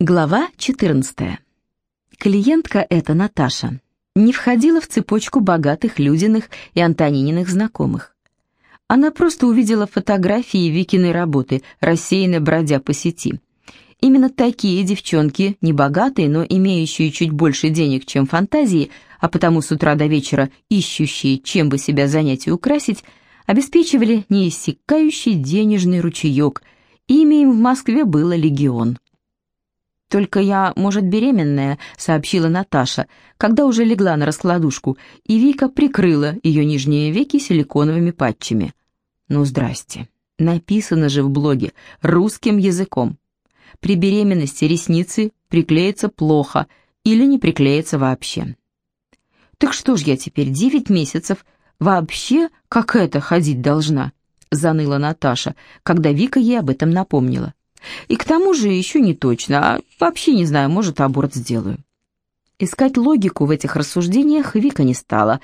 Глава 14. Клиентка эта, Наташа, не входила в цепочку богатых Людиных и Антонининых знакомых. Она просто увидела фотографии Викиной работы, рассеянно бродя по сети. Именно такие девчонки, не богатые, но имеющие чуть больше денег, чем фантазии, а потому с утра до вечера ищущие, чем бы себя занять и украсить, обеспечивали неиссякающий денежный ручеек. Имя им в Москве было «Легион». «Только я, может, беременная», — сообщила Наташа, когда уже легла на раскладушку, и Вика прикрыла ее нижние веки силиконовыми патчами. «Ну, здрасте. Написано же в блоге русским языком. При беременности ресницы приклеятся плохо или не приклеятся вообще». «Так что ж я теперь девять месяцев вообще как это ходить должна?» — заныла Наташа, когда Вика ей об этом напомнила. И к тому же еще не точно, а вообще не знаю, может, аборт сделаю. Искать логику в этих рассуждениях Вика не стала.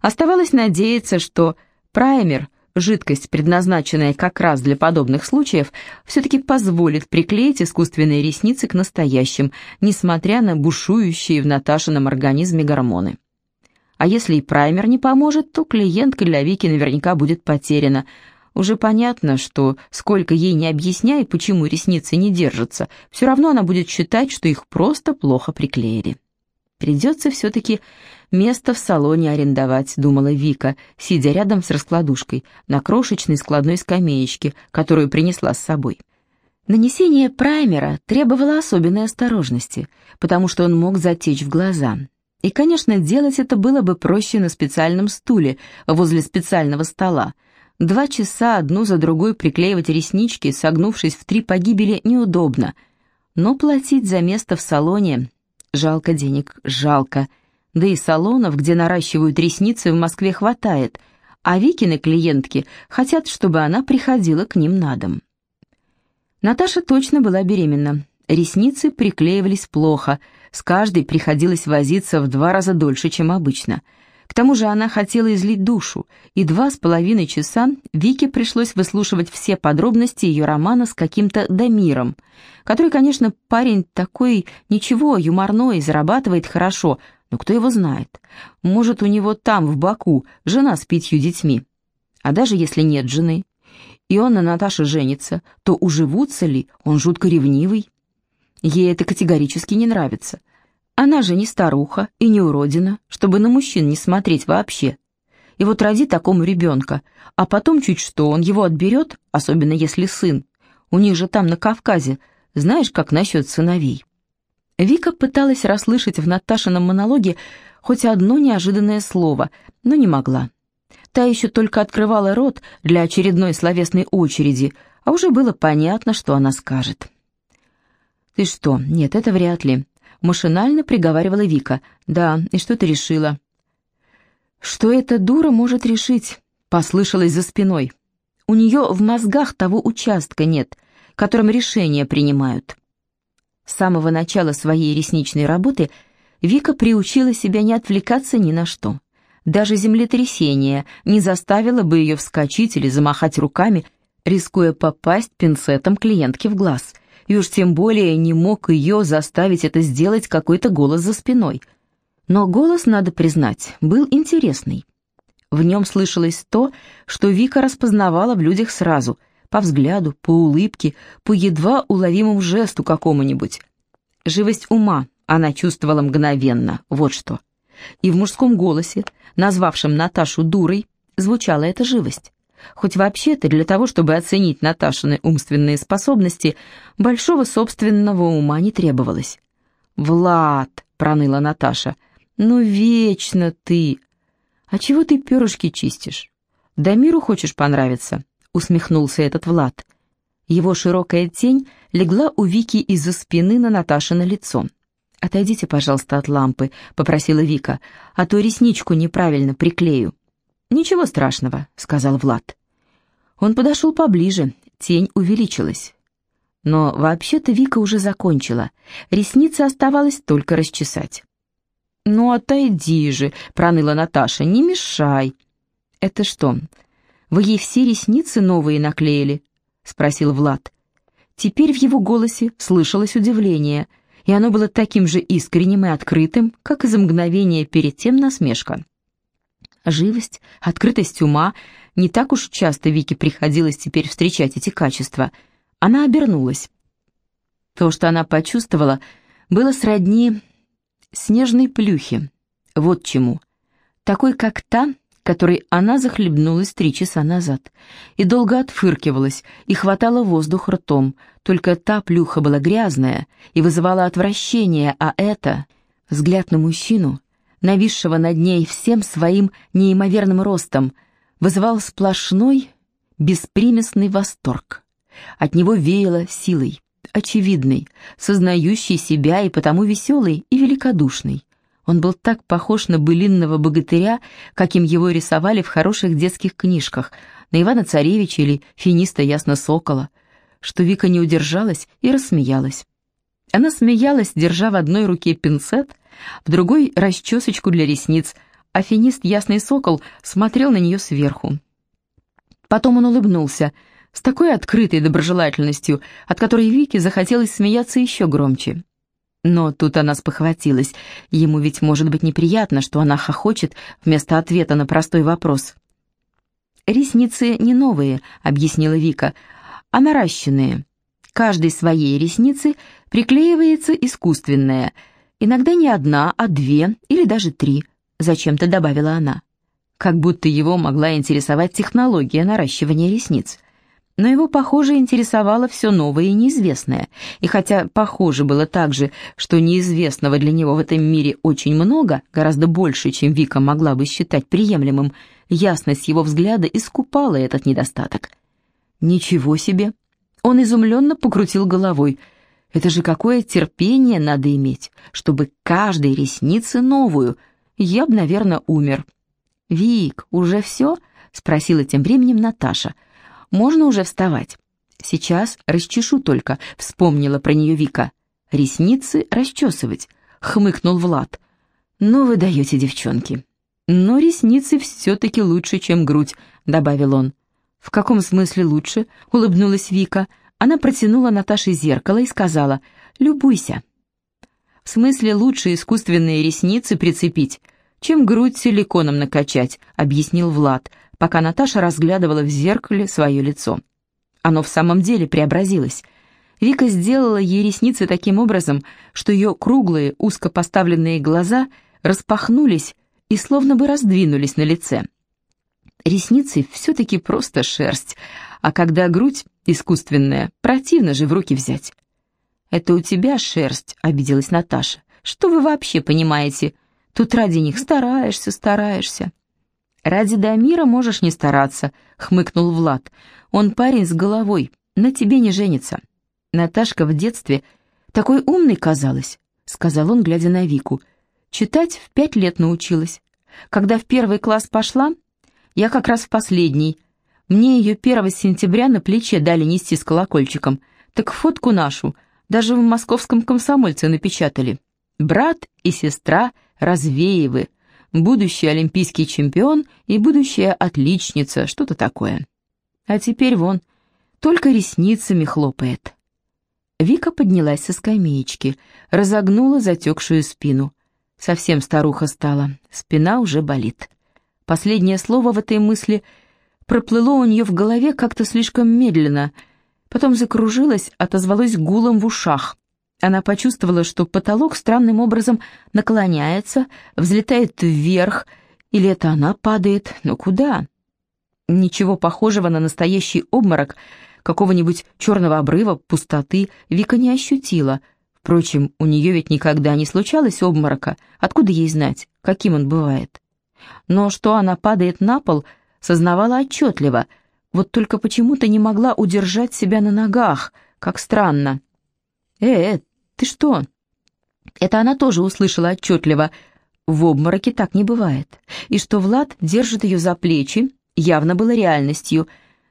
Оставалось надеяться, что праймер, жидкость, предназначенная как раз для подобных случаев, все-таки позволит приклеить искусственные ресницы к настоящим, несмотря на бушующие в Наташином организме гормоны. А если и праймер не поможет, то клиентка для Вики наверняка будет потеряна, уже понятно, что сколько ей не объясняй, почему ресницы не держатся, все равно она будет считать, что их просто плохо приклеили. Придется все-таки место в салоне арендовать, думала Вика, сидя рядом с раскладушкой на крошечной складной скамеечке, которую принесла с собой. Нанесение праймера требовало особенной осторожности, потому что он мог затечь в глаза. И, конечно, делать это было бы проще на специальном стуле возле специального стола, Два часа одну за другой приклеивать реснички, согнувшись в три погибели, неудобно. Но платить за место в салоне жалко денег, жалко. Да и салонов, где наращивают ресницы, в Москве хватает, а Викины клиентки хотят, чтобы она приходила к ним на дом. Наташа точно была беременна. Ресницы приклеивались плохо, с каждой приходилось возиться в два раза дольше, чем обычно – к тому же она хотела излить душу, и два с половиной часа Вике пришлось выслушивать все подробности ее романа с каким-то Дамиром, который, конечно, парень такой, ничего, юморной, зарабатывает хорошо, но кто его знает. Может, у него там, в Баку, жена с пятью детьми. А даже если нет жены, и он на Наташе женится, то уживутся ли, он жутко ревнивый. Ей это категорически не нравится – она же не старуха и не уродина, чтобы на мужчин не смотреть вообще. И вот роди такому ребенка, а потом чуть что, он его отберет, особенно если сын. У них же там на Кавказе, знаешь, как насчет сыновей. Вика пыталась расслышать в Наташином монологе хоть одно неожиданное слово, но не могла. Та еще только открывала рот для очередной словесной очереди, а уже было понятно, что она скажет. «Ты что? Нет, это вряд ли. Машинально приговаривала Вика. «Да, и что ты решила?» «Что эта дура может решить?» Послышалось за спиной. «У нее в мозгах того участка нет, которым решения принимают». С самого начала своей ресничной работы Вика приучила себя не отвлекаться ни на что. Даже землетрясение не заставило бы ее вскочить или замахать руками, рискуя попасть пинцетом клиентке в глаз – и уж тем более не мог ее заставить это сделать какой-то голос за спиной. Но голос, надо признать, был интересный. В нем слышалось то, что Вика распознавала в людях сразу, по взгляду, по улыбке, по едва уловимому жесту какому-нибудь. Живость ума она чувствовала мгновенно, вот что. И в мужском голосе, назвавшем Наташу дурой, звучала эта живость. Хоть вообще-то для того, чтобы оценить Наташины умственные способности, большого собственного ума не требовалось. «Влад!» — проныла Наташа. «Ну, вечно ты! А чего ты перышки чистишь? Да миру хочешь понравиться?» — усмехнулся этот Влад. Его широкая тень легла у Вики из-за спины на Наташино лицо. «Отойдите, пожалуйста, от лампы», — попросила Вика, «а то ресничку неправильно приклею». «Ничего страшного», — сказал Влад. Он подошел поближе, тень увеличилась. Но вообще-то Вика уже закончила, ресницы оставалось только расчесать. «Ну, отойди же», — проныла Наташа, — «не мешай». «Это что, вы ей все ресницы новые наклеили?» — спросил Влад. Теперь в его голосе слышалось удивление, и оно было таким же искренним и открытым, как и за перед тем насмешка. Живость, открытость ума — не так уж часто Вике приходилось теперь встречать эти качества. Она обернулась. То, что она почувствовала, было сродни снежной плюхе. Вот чему. Такой, как та, которой она захлебнулась три часа назад, и долго отфыркивалась, и хватала воздух ртом, только та плюха была грязная и вызывала отвращение, а это — взгляд на мужчину, нависшего над ней всем своим неимоверным ростом, вызывал сплошной, беспримесный восторг. От него веяло силой, очевидной, сознающей себя и потому веселой и великодушной. Он был так похож на былинного богатыря, каким его рисовали в хороших детских книжках, на Ивана Царевича или финиста Ясно Сокола, что Вика не удержалась и рассмеялась. Она смеялась, держа в одной руке пинцет, в другой — расчесочку для ресниц — афинист Ясный Сокол смотрел на нее сверху. Потом он улыбнулся, с такой открытой доброжелательностью, от которой Вике захотелось смеяться еще громче. Но тут она спохватилась, ему ведь может быть неприятно, что она хохочет вместо ответа на простой вопрос. «Ресницы не новые», — объяснила Вика, — «а наращенные. Каждой своей ресницы приклеивается искусственная, иногда не одна, а две или даже три зачем-то добавила она. Как будто его могла интересовать технология наращивания ресниц. Но его, похоже, интересовало все новое и неизвестное. И хотя похоже было также, что неизвестного для него в этом мире очень много, гораздо больше, чем Вика могла бы считать приемлемым, ясность его взгляда искупала этот недостаток. «Ничего себе!» Он изумленно покрутил головой. «Это же какое терпение надо иметь, чтобы каждой реснице новую!» я бы, наверное, умер. «Вик, уже все?» — спросила тем временем Наташа. «Можно уже вставать?» «Сейчас расчешу только», — вспомнила про нее Вика. «Ресницы расчесывать», — хмыкнул Влад. «Ну вы даете, девчонки». «Но ресницы все-таки лучше, чем грудь», — добавил он. «В каком смысле лучше?» — улыбнулась Вика. Она протянула Наташе зеркало и сказала «Любуйся». «В смысле лучше искусственные ресницы прицепить, чем грудь силиконом накачать», — объяснил Влад, пока Наташа разглядывала в зеркале свое лицо. Оно в самом деле преобразилось. Вика сделала ей ресницы таким образом, что ее круглые, узко поставленные глаза распахнулись и словно бы раздвинулись на лице. Ресницы все-таки просто шерсть, а когда грудь искусственная, противно же в руки взять. «Это у тебя шерсть», — обиделась Наташа. «Что вы вообще понимаете? Тут ради них стараешься, стараешься». «Ради Дамира можешь не стараться», — хмыкнул Влад. «Он парень с головой, на тебе не женится». Наташка в детстве такой умной казалась, — сказал он, глядя на Вику. «Читать в пять лет научилась. Когда в первый класс пошла, я как раз в последний. Мне ее 1 сентября на плече дали нести с колокольчиком. Так фотку нашу даже в московском комсомольце напечатали. Брат и сестра Развеевы, будущий олимпийский чемпион и будущая отличница, что-то такое. А теперь вон, только ресницами хлопает. Вика поднялась со скамеечки, разогнула затекшую спину. Совсем старуха стала, спина уже болит. Последнее слово в этой мысли проплыло у нее в голове как-то слишком медленно, потом закружилось, отозвалось гулом в ушах. Она почувствовала, что потолок странным образом наклоняется, взлетает вверх, или это она падает, но куда? Ничего похожего на настоящий обморок, какого-нибудь черного обрыва, пустоты, Вика не ощутила. Впрочем, у нее ведь никогда не случалось обморока, откуда ей знать, каким он бывает? Но что она падает на пол, сознавала отчетливо, вот только почему-то не могла удержать себя на ногах, как странно. «Э, «Ты что?» Это она тоже услышала отчетливо. В обмороке так не бывает. И что Влад держит ее за плечи, явно было реальностью.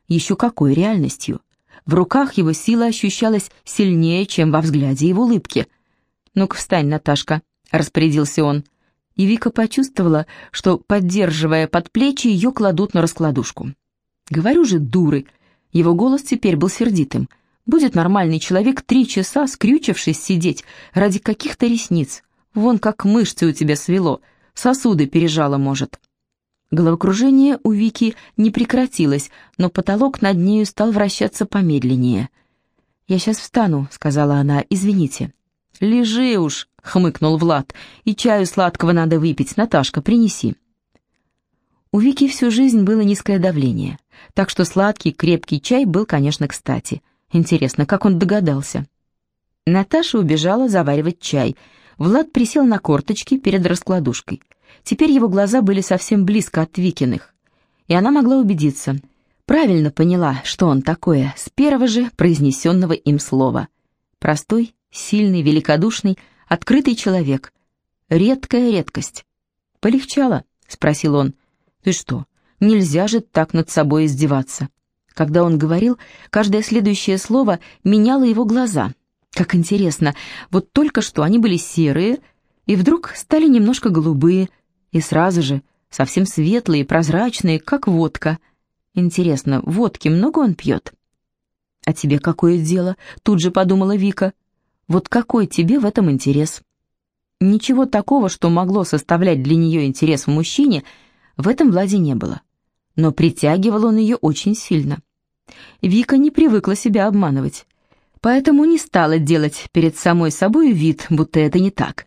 Еще какой реальностью? В руках его сила ощущалась сильнее, чем во взгляде и в улыбке. «Ну-ка встань, Наташка», — распорядился он. И Вика почувствовала, что, поддерживая под плечи, ее кладут на раскладушку. «Говорю же, дуры!» Его голос теперь был сердитым. Будет нормальный человек три часа, скрючившись, сидеть ради каких-то ресниц. Вон как мышцы у тебя свело, сосуды пережало, может». Головокружение у Вики не прекратилось, но потолок над нею стал вращаться помедленнее. «Я сейчас встану», — сказала она, — «извините». «Лежи уж», — хмыкнул Влад, — «и чаю сладкого надо выпить. Наташка, принеси». У Вики всю жизнь было низкое давление, так что сладкий, крепкий чай был, конечно, кстати. Интересно, как он догадался? Наташа убежала заваривать чай. Влад присел на корточки перед раскладушкой. Теперь его глаза были совсем близко от Викиных, и она могла убедиться. Правильно поняла, что он такое, с первого же произнесенного им слова. Простой, сильный, великодушный, открытый человек. Редкая редкость. «Полегчало?» — спросил он. «Ты что, нельзя же так над собой издеваться?» Когда он говорил, каждое следующее слово меняло его глаза. Как интересно, вот только что они были серые, и вдруг стали немножко голубые, и сразу же совсем светлые, прозрачные, как водка. Интересно, водки много он пьет? «А тебе какое дело?» — тут же подумала Вика. «Вот какой тебе в этом интерес?» Ничего такого, что могло составлять для нее интерес в мужчине, в этом Владе не было но притягивал он ее очень сильно. Вика не привыкла себя обманывать, поэтому не стала делать перед самой собой вид, будто это не так.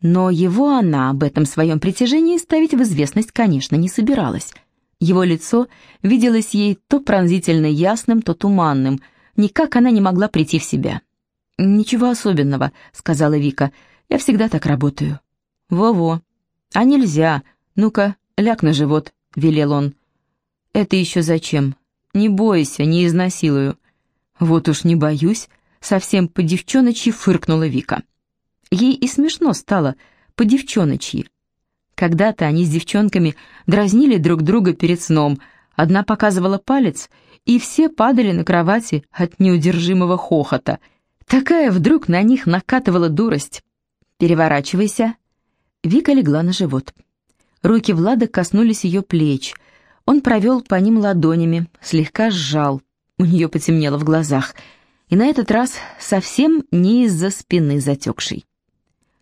Но его она об этом своем притяжении ставить в известность, конечно, не собиралась. Его лицо виделось ей то пронзительно ясным, то туманным, никак она не могла прийти в себя. «Ничего особенного», — сказала Вика, — «я всегда так работаю». «Во-во». «А нельзя. Ну-ка, ляг на живот», — велел он. «Это еще зачем? Не бойся, не изнасилую». «Вот уж не боюсь», — совсем по-девчоночьи фыркнула Вика. Ей и смешно стало, по-девчоночьи. Когда-то они с девчонками дразнили друг друга перед сном, одна показывала палец, и все падали на кровати от неудержимого хохота. Такая вдруг на них накатывала дурость. «Переворачивайся». Вика легла на живот. Руки Влада коснулись ее плеч — он провел по ним ладонями, слегка сжал, у нее потемнело в глазах, и на этот раз совсем не из-за спины затекшей.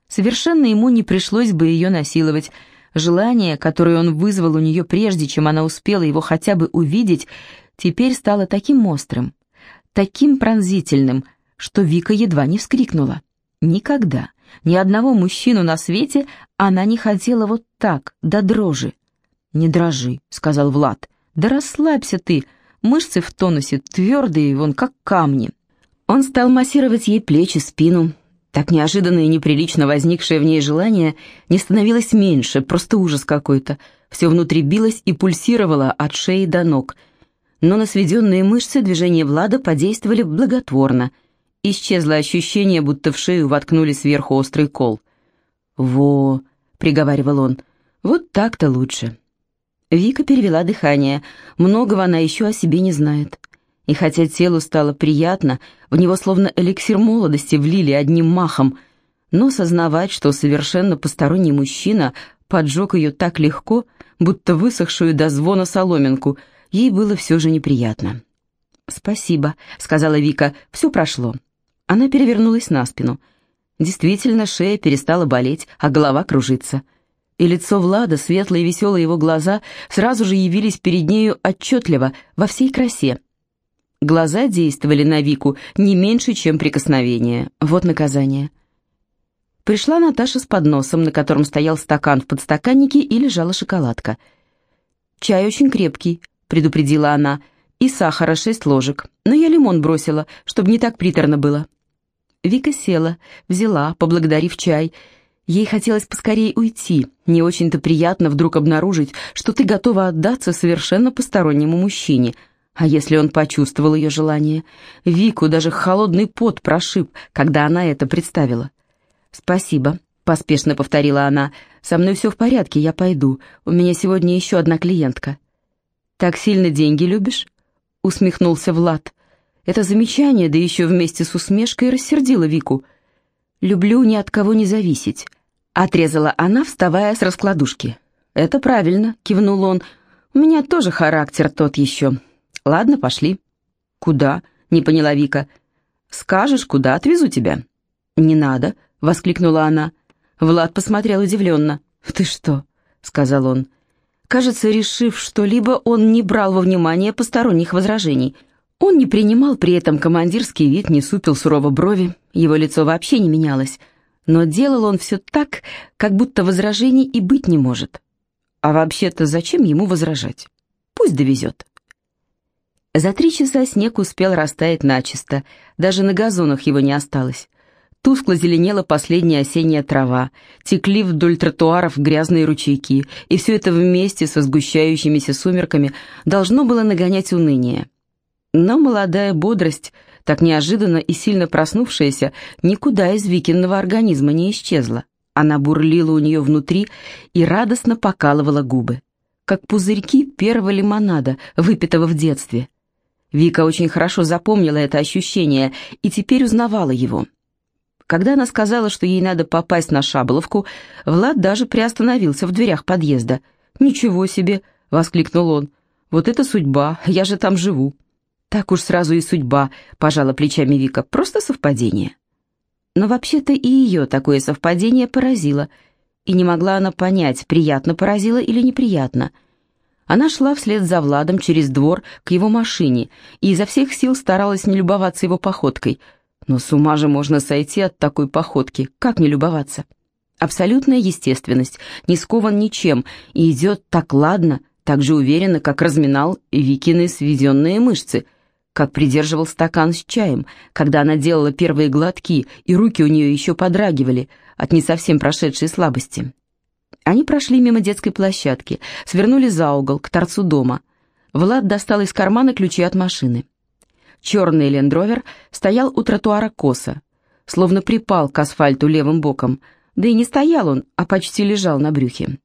Совершенно ему не пришлось бы ее насиловать. Желание, которое он вызвал у нее прежде, чем она успела его хотя бы увидеть, теперь стало таким острым, таким пронзительным, что Вика едва не вскрикнула. Никогда, ни одного мужчину на свете она не хотела вот так, до дрожи. «Не дрожи», — сказал Влад. «Да расслабься ты, мышцы в тонусе, твердые, вон как камни». Он стал массировать ей плечи, спину. Так неожиданно и неприлично возникшее в ней желание не становилось меньше, просто ужас какой-то. Все внутри билось и пульсировало от шеи до ног. Но на сведенные мышцы движения Влада подействовали благотворно. Исчезло ощущение, будто в шею воткнули сверху острый кол. «Во», — приговаривал он, — «вот так-то лучше». Вика перевела дыхание. Многого она еще о себе не знает. И хотя телу стало приятно, в него словно эликсир молодости влили одним махом, но сознавать, что совершенно посторонний мужчина поджег ее так легко, будто высохшую до звона соломинку, ей было все же неприятно. «Спасибо», — сказала Вика, — «все прошло». Она перевернулась на спину. Действительно, шея перестала болеть, а голова кружится и лицо Влада, светлые и веселые его глаза, сразу же явились перед нею отчетливо, во всей красе. Глаза действовали на Вику не меньше, чем прикосновение. Вот наказание. Пришла Наташа с подносом, на котором стоял стакан в подстаканнике и лежала шоколадка. «Чай очень крепкий», — предупредила она, — «и сахара шесть ложек, но я лимон бросила, чтобы не так приторно было». Вика села, взяла, поблагодарив чай, — Ей хотелось поскорее уйти. Не очень-то приятно вдруг обнаружить, что ты готова отдаться совершенно постороннему мужчине. А если он почувствовал ее желание? Вику даже холодный пот прошиб, когда она это представила. «Спасибо», — поспешно повторила она. «Со мной все в порядке, я пойду. У меня сегодня еще одна клиентка». «Так сильно деньги любишь?» — усмехнулся Влад. Это замечание, да еще вместе с усмешкой, рассердило Вику. «Люблю ни от кого не зависеть». Отрезала она, вставая с раскладушки. «Это правильно», — кивнул он. «У меня тоже характер тот еще. Ладно, пошли». «Куда?» —— не поняла Вика. «Скажешь, куда отвезу тебя?» «Не надо», — воскликнула она. Влад посмотрел удивленно. «Ты что?» — сказал он. Кажется, решив что-либо, он не брал во внимание посторонних возражений. Он не принимал при этом командирский вид, не супил сурово брови, его лицо вообще не менялось. Но делал он все так, как будто возражений и быть не может. А вообще-то зачем ему возражать? Пусть довезет. За три часа снег успел растаять начисто, даже на газонах его не осталось. Тускло зеленела последняя осенняя трава, текли вдоль тротуаров грязные ручейки, и все это вместе со сгущающимися сумерками должно было нагонять уныние. Но молодая бодрость, так неожиданно и сильно проснувшаяся, никуда из Викинного организма не исчезла. Она бурлила у нее внутри и радостно покалывала губы, как пузырьки первого лимонада, выпитого в детстве. Вика очень хорошо запомнила это ощущение и теперь узнавала его. Когда она сказала, что ей надо попасть на Шаболовку, Влад даже приостановился в дверях подъезда. «Ничего себе!» — воскликнул он. «Вот это судьба! Я же там живу!» «Так уж сразу и судьба!» — пожала плечами Вика. «Просто совпадение!» Но вообще-то и ее такое совпадение поразило, и не могла она понять, приятно поразило или неприятно. Она шла вслед за Владом через двор к его машине и изо всех сил старалась не любоваться его походкой — но с ума же можно сойти от такой походки, как не любоваться? Абсолютная естественность, не скован ничем, и идет так ладно, так же уверенно, как разминал Викины сведенные мышцы, как придерживал стакан с чаем, когда она делала первые глотки, и руки у нее еще подрагивали от не совсем прошедшей слабости. Они прошли мимо детской площадки, свернули за угол, к торцу дома. Влад достал из кармана ключи от машины. Черный лендровер стоял у тротуара косо, словно припал к асфальту левым боком, да и не стоял он, а почти лежал на брюхе.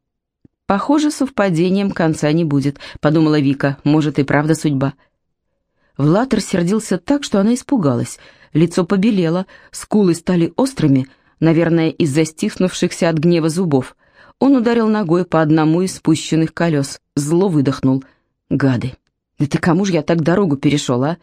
«Похоже, совпадением конца не будет», — подумала Вика, — «может и правда судьба». Влад рассердился так, что она испугалась. Лицо побелело, скулы стали острыми, наверное, из-за стиснувшихся от гнева зубов. Он ударил ногой по одному из спущенных колес, зло выдохнул. «Гады! Да ты кому же я так дорогу перешел, а?»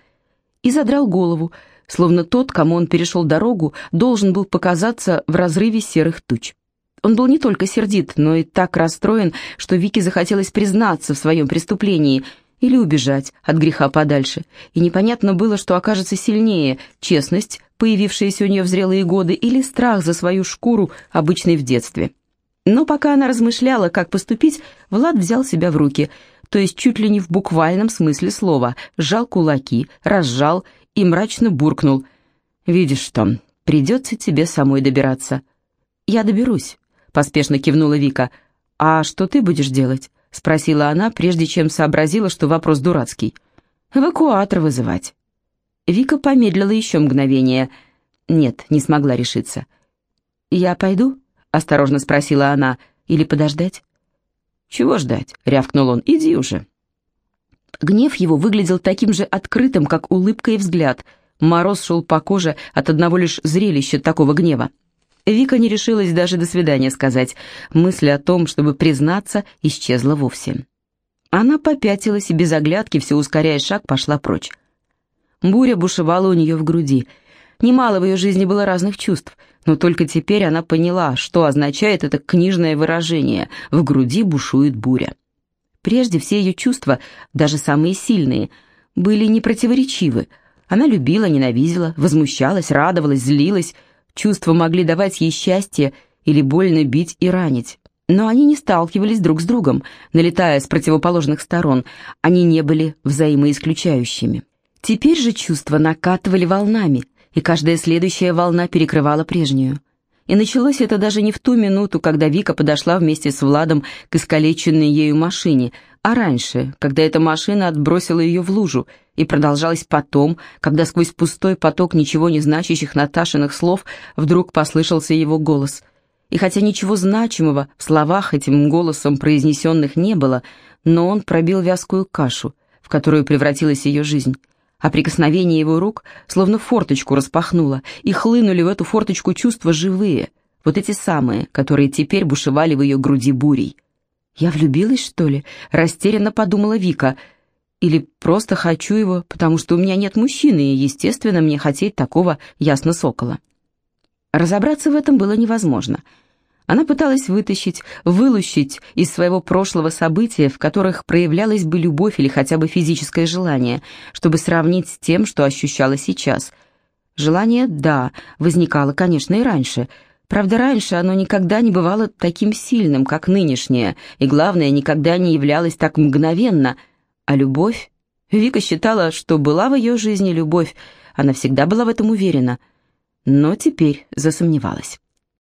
и задрал голову, словно тот, кому он перешел дорогу, должен был показаться в разрыве серых туч. Он был не только сердит, но и так расстроен, что Вике захотелось признаться в своем преступлении или убежать от греха подальше. И непонятно было, что окажется сильнее честность, появившаяся у нее в зрелые годы, или страх за свою шкуру, обычный в детстве. Но пока она размышляла, как поступить, Влад взял себя в руки – то есть чуть ли не в буквальном смысле слова, сжал кулаки, разжал и мрачно буркнул. «Видишь что, придется тебе самой добираться». «Я доберусь», — поспешно кивнула Вика. «А что ты будешь делать?» — спросила она, прежде чем сообразила, что вопрос дурацкий. «Эвакуатор вызывать». Вика помедлила еще мгновение. Нет, не смогла решиться. «Я пойду?» — осторожно спросила она. «Или подождать?» «Чего ждать?» — рявкнул он. «Иди уже». Гнев его выглядел таким же открытым, как улыбка и взгляд. Мороз шел по коже от одного лишь зрелища такого гнева. Вика не решилась даже до свидания сказать. Мысль о том, чтобы признаться, исчезла вовсе. Она попятилась и без оглядки, все ускоряя шаг, пошла прочь. Буря бушевала у нее в груди — Немало в ее жизни было разных чувств, но только теперь она поняла, что означает это книжное выражение «в груди бушует буря». Прежде все ее чувства, даже самые сильные, были непротиворечивы. Она любила, ненавидела, возмущалась, радовалась, злилась. Чувства могли давать ей счастье или больно бить и ранить. Но они не сталкивались друг с другом, налетая с противоположных сторон. Они не были взаимоисключающими. Теперь же чувства накатывали волнами, и каждая следующая волна перекрывала прежнюю. И началось это даже не в ту минуту, когда Вика подошла вместе с Владом к искалеченной ею машине, а раньше, когда эта машина отбросила ее в лужу, и продолжалось потом, когда сквозь пустой поток ничего не значащих Наташиных слов вдруг послышался его голос. И хотя ничего значимого в словах этим голосом произнесенных не было, но он пробил вязкую кашу, в которую превратилась ее жизнь а прикосновение его рук словно форточку распахнуло, и хлынули в эту форточку чувства живые, вот эти самые, которые теперь бушевали в ее груди бурей. «Я влюбилась, что ли?» — растерянно подумала Вика. Или просто хочу его, потому что у меня нет мужчины, и, естественно, мне хотеть такого ясно сокола. Разобраться в этом было невозможно. Она пыталась вытащить, вылущить из своего прошлого события, в которых проявлялась бы любовь или хотя бы физическое желание, чтобы сравнить с тем, что ощущала сейчас. Желание, да, возникало, конечно, и раньше. Правда, раньше оно никогда не бывало таким сильным, как нынешнее, и, главное, никогда не являлось так мгновенно. А любовь? Вика считала, что была в ее жизни любовь, она всегда была в этом уверена, но теперь засомневалась.